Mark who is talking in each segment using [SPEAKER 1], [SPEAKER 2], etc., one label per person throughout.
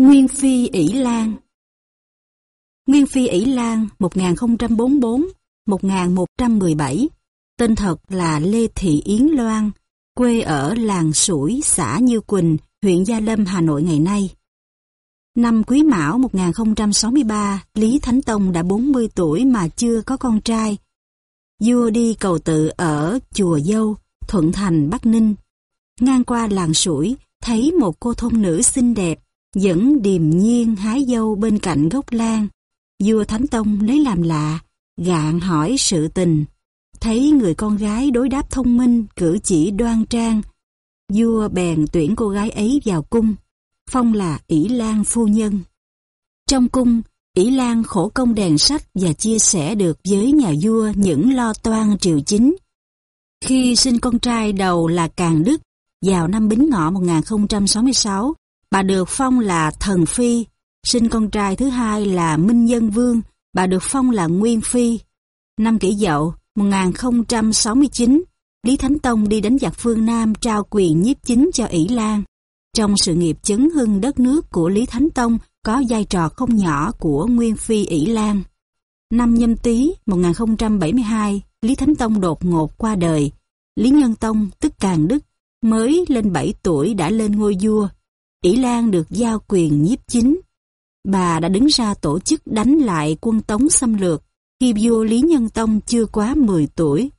[SPEAKER 1] Nguyên Phi ỷ Lan Nguyên Phi ỷ Lan 1044-1117 Tên thật là Lê Thị Yến Loan, quê ở làng Sủi, xã Như Quỳnh, huyện Gia Lâm, Hà Nội ngày nay. Năm Quý Mão 1063, Lý Thánh Tông đã 40 tuổi mà chưa có con trai. Vua đi cầu tự ở Chùa Dâu, Thuận Thành, Bắc Ninh. Ngang qua làng Sủi, thấy một cô thôn nữ xinh đẹp, dẫn điềm nhiên hái dâu bên cạnh gốc lan. Vua Thánh Tông lấy làm lạ, gạn hỏi sự tình. Thấy người con gái đối đáp thông minh, cử chỉ đoan trang. Vua bèn tuyển cô gái ấy vào cung, phong là ỷ Lan Phu Nhân. Trong cung, ỷ Lan khổ công đèn sách và chia sẻ được với nhà vua những lo toan triều chính. Khi sinh con trai đầu là Càng Đức, vào năm Bính Ngọ 1066, bà được phong là Thần Phi, sinh con trai thứ hai là Minh dân Vương, bà được phong là Nguyên Phi. Năm kỷ dậu 1069, Lý Thánh Tông đi đánh giặc phương Nam trao quyền nhiếp chính cho ỷ Lan. Trong sự nghiệp chấn hưng đất nước của Lý Thánh Tông có vai trò không nhỏ của Nguyên Phi ỷ Lan. Năm nhâm tý 1072, Lý Thánh Tông đột ngột qua đời. Lý Nhân Tông, tức Càng Đức, mới lên 7 tuổi đã lên ngôi vua ỷ Lan được giao quyền nhiếp chính. Bà đã đứng ra tổ chức đánh lại quân Tống xâm lược khi vua Lý Nhân Tông chưa quá 10 tuổi.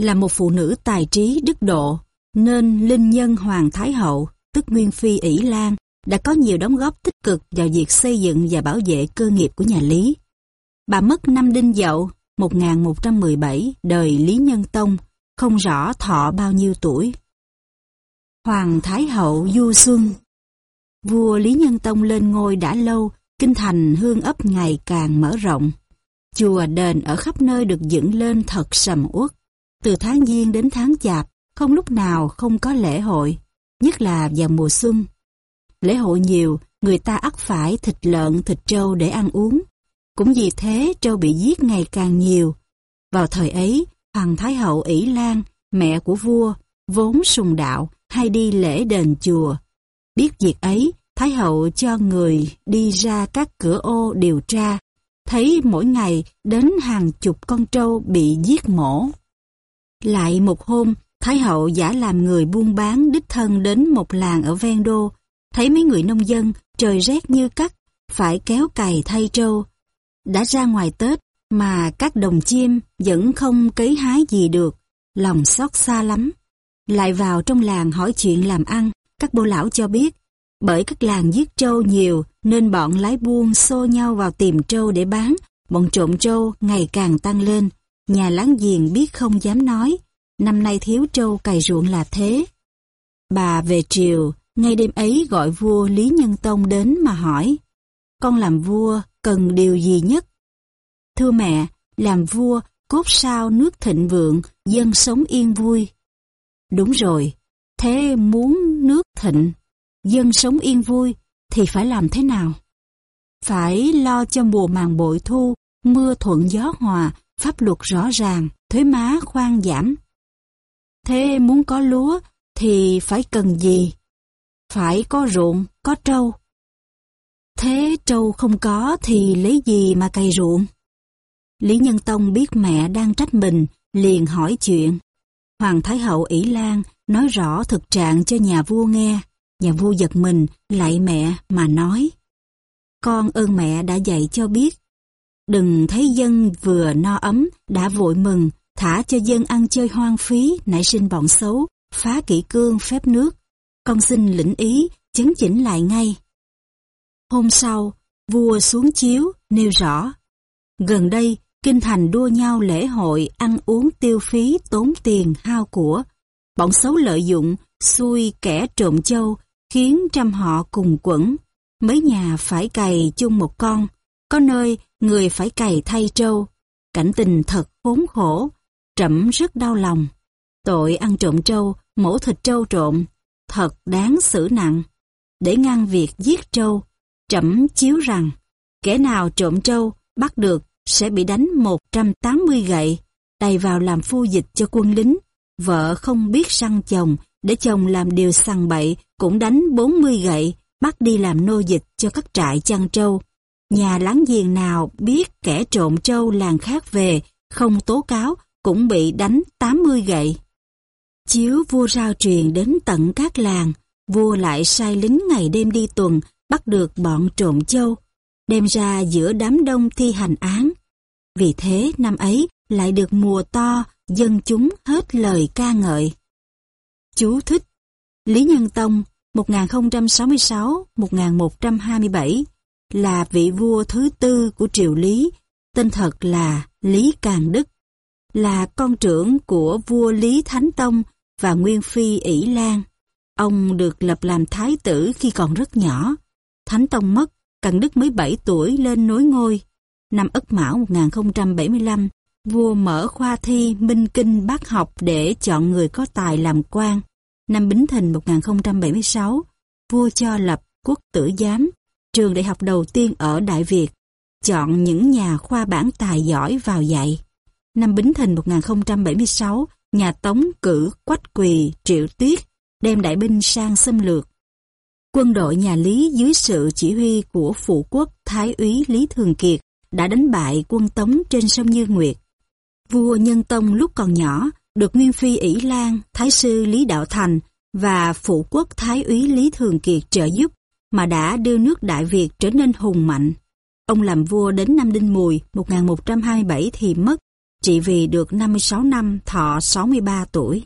[SPEAKER 1] Là một phụ nữ tài trí đức độ, nên linh nhân Hoàng Thái Hậu, tức Nguyên Phi ỷ Lan, đã có nhiều đóng góp tích cực vào việc xây dựng và bảo vệ cơ nghiệp của nhà Lý. Bà mất năm đinh dậu 1117 đời Lý Nhân Tông, không rõ thọ bao nhiêu tuổi. Hoàng Thái Hậu Du Xuân Vua Lý Nhân Tông lên ngôi đã lâu, kinh thành hương ấp ngày càng mở rộng. Chùa đền ở khắp nơi được dựng lên thật sầm uất. Từ tháng Giêng đến tháng Chạp, không lúc nào không có lễ hội, nhất là vào mùa xuân. Lễ hội nhiều, người ta ắt phải thịt lợn, thịt trâu để ăn uống. Cũng vì thế trâu bị giết ngày càng nhiều. Vào thời ấy, Hoàng Thái Hậu ỷ Lan, mẹ của vua, vốn sùng đạo, hay đi lễ đền chùa. Biết việc ấy, Thái Hậu cho người đi ra các cửa ô điều tra, thấy mỗi ngày đến hàng chục con trâu bị giết mổ. Lại một hôm, Thái hậu giả làm người buôn bán đích thân đến một làng ở ven đô, thấy mấy người nông dân trời rét như cắt, phải kéo cày thay trâu. Đã ra ngoài Tết mà các đồng chim vẫn không cấy hái gì được, lòng xót xa lắm. Lại vào trong làng hỏi chuyện làm ăn, các bô lão cho biết, bởi các làng giết trâu nhiều nên bọn lái buôn xô nhau vào tìm trâu để bán, bọn trộm trâu ngày càng tăng lên. Nhà láng giềng biết không dám nói, năm nay thiếu trâu cày ruộng là thế. Bà về triều, ngay đêm ấy gọi vua Lý Nhân Tông đến mà hỏi, con làm vua cần điều gì nhất? Thưa mẹ, làm vua cốt sao nước thịnh vượng, dân sống yên vui. Đúng rồi, thế muốn nước thịnh, dân sống yên vui thì phải làm thế nào? Phải lo cho mùa màng bội thu, mưa thuận gió hòa, pháp luật rõ ràng, thuế má khoan giảm. Thế muốn có lúa thì phải cần gì? Phải có ruộng, có trâu. Thế trâu không có thì lấy gì mà cày ruộng? Lý Nhân Tông biết mẹ đang trách mình, liền hỏi chuyện. Hoàng Thái Hậu ỷ Lan nói rõ thực trạng cho nhà vua nghe. Nhà vua giật mình, lạy mẹ mà nói. Con ơn mẹ đã dạy cho biết. Đừng thấy dân vừa no ấm, đã vội mừng, thả cho dân ăn chơi hoang phí, nảy sinh bọn xấu, phá kỷ cương phép nước. Con xin lĩnh ý, chấn chỉnh lại ngay. Hôm sau, vua xuống chiếu, nêu rõ. Gần đây, kinh thành đua nhau lễ hội, ăn uống tiêu phí, tốn tiền, hao của. Bọn xấu lợi dụng, xui kẻ trộm châu, khiến trăm họ cùng quẩn. Mấy nhà phải cày chung một con, có nơi người phải cày thay trâu. Cảnh tình thật khốn khổ, trẫm rất đau lòng. Tội ăn trộm trâu, mổ thịt trâu trộm, thật đáng xử nặng. Để ngăn việc giết trâu, trẫm chiếu rằng, kẻ nào trộm trâu, bắt được sẽ bị đánh 180 gậy, đầy vào làm phu dịch cho quân lính. Vợ không biết săn chồng, để chồng làm điều săn bậy, cũng đánh 40 gậy, bắt đi làm nô dịch cho các trại chăn trâu. Nhà láng giềng nào biết kẻ trộm trâu làng khác về, không tố cáo, cũng bị đánh 80 gậy. Chiếu vua rao truyền đến tận các làng, vua lại sai lính ngày đêm đi tuần, bắt được bọn trộm châu, đem ra giữa đám đông thi hành án. Vì thế năm ấy lại được mùa to, dân chúng hết lời ca ngợi. Chú thích Lý Nhân Tông 1066-1127 là vị vua thứ tư của triều Lý, tên thật là Lý Càng Đức, là con trưởng của vua Lý Thánh Tông và Nguyên Phi ỷ Lan. Ông được lập làm thái tử khi còn rất nhỏ. Thánh Tông mất, Càng Đức mới 7 tuổi lên nối ngôi. Năm Ất Mão 1075, vua mở khoa thi Minh Kinh Bác học để chọn người có tài làm quan. Năm Bính Thìn 1076, vua cho lập quốc tử giám, trường đại học đầu tiên ở Đại Việt, chọn những nhà khoa bản tài giỏi vào dạy. Năm Bính Thìn 1076, nhà Tống cử Quách Quỳ, Triệu Tuyết, đem đại binh sang xâm lược. Quân đội nhà Lý dưới sự chỉ huy của phụ quốc Thái úy Lý Thường Kiệt đã đánh bại quân Tống trên sông Như Nguyệt. Vua Nhân Tông lúc còn nhỏ được Nguyên Phi ỷ Lan, Thái sư Lý Đạo Thành và phụ quốc Thái úy Lý Thường Kiệt trợ giúp mà đã đưa nước Đại Việt trở nên hùng mạnh. Ông làm vua đến năm Đinh Mùi 1127 thì mất, trị vì được 56 năm thọ 63 tuổi.